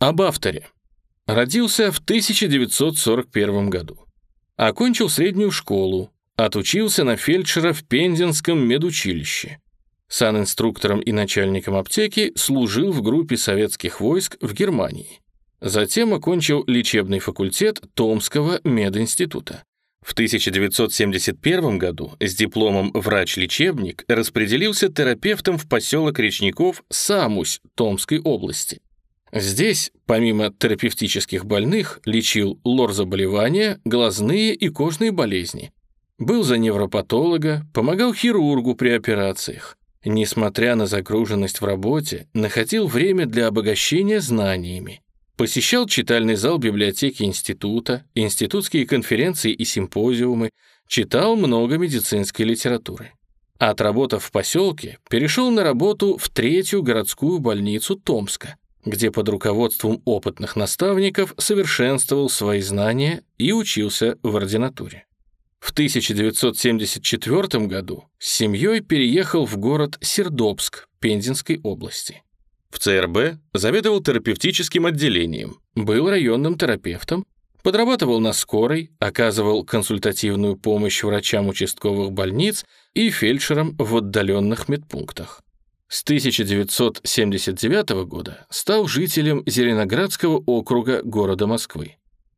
Об авторе. Родился в 1941 году. Окончил среднюю школу, отучился на фельдшера в Пензенском медучилище. Санинструктором и начальником аптеки служил в группе советских войск в Германии. Затем окончил лечебный факультет Томского мединститута. В 1971 году с дипломом врач-лечебник распределился терапевтом в поселок Речников Самусь Томской области. Здесь, помимо терапевтических больных, лечил лор-заболевания, глазные и кожные болезни. Был за невропатолога, помогал хирургу при операциях. Несмотря на загруженность в работе, находил время для обогащения знаниями. Посещал читальный зал библиотеки института, институтские конференции и симпозиумы, читал много медицинской литературы. Отработав в поселке, перешел на работу в третью городскую больницу Томска, где под руководством опытных наставников совершенствовал свои знания и учился в ординатуре. В 1974 году с семьей переехал в город Сердобск Пензенской области. В ЦРБ заведовал терапевтическим отделением, был районным терапевтом, подрабатывал на скорой, оказывал консультативную помощь врачам участковых больниц и фельдшерам в отдаленных медпунктах. С 1979 года стал жителем Зеленоградского округа города Москвы.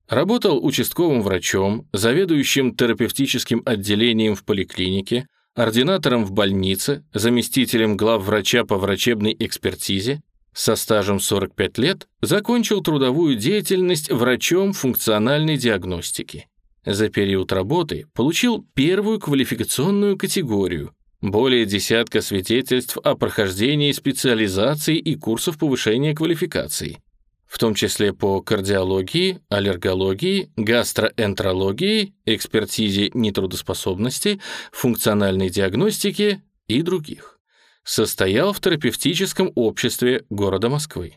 Работал участковым врачом, заведующим терапевтическим отделением в поликлинике, ординатором в больнице, заместителем главврача по врачебной экспертизе, со стажем 45 лет закончил трудовую деятельность врачом функциональной диагностики. За период работы получил первую квалификационную категорию, более десятка свидетельств о прохождении специализации и курсов повышения квалификации, в том числе по кардиологии, аллергологии, гастроэнтерологии, экспертизе нетрудоспособности, функциональной диагностике и других. Состоял в терапевтическом обществе города Москвы.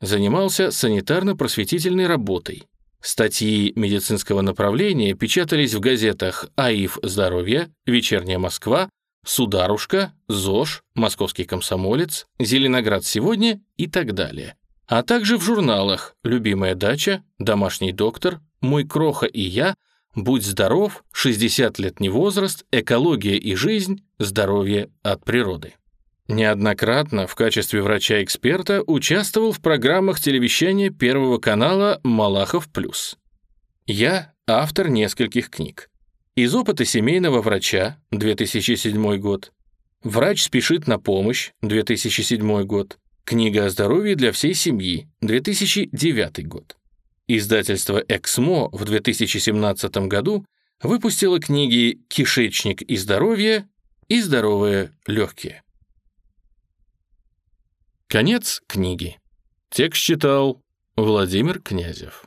Занимался санитарно-просветительной работой. Статьи медицинского направления печатались в газетах «АИФ. Здоровье», «Вечерняя Москва», «Сударушка», «ЗОЖ», «Московский комсомолец», «Зеленоград сегодня» и так далее. А также в журналах «Любимая дача», «Домашний доктор», «Мой кроха и я», «Будь здоров», «60 лет не возраст», «Экология и жизнь», «Здоровье от природы». Неоднократно в качестве врача-эксперта участвовал в программах телевещания Первого канала «Малахов плюс». Я автор нескольких книг. Из опыта семейного врача, 2007 год. Врач спешит на помощь, 2007 год. Книга о здоровье для всей семьи, 2009 год. Издательство «Эксмо» в 2017 году выпустило книги «Кишечник и здоровье» и «Здоровые легкие». Конец книги. Текст читал Владимир Князев.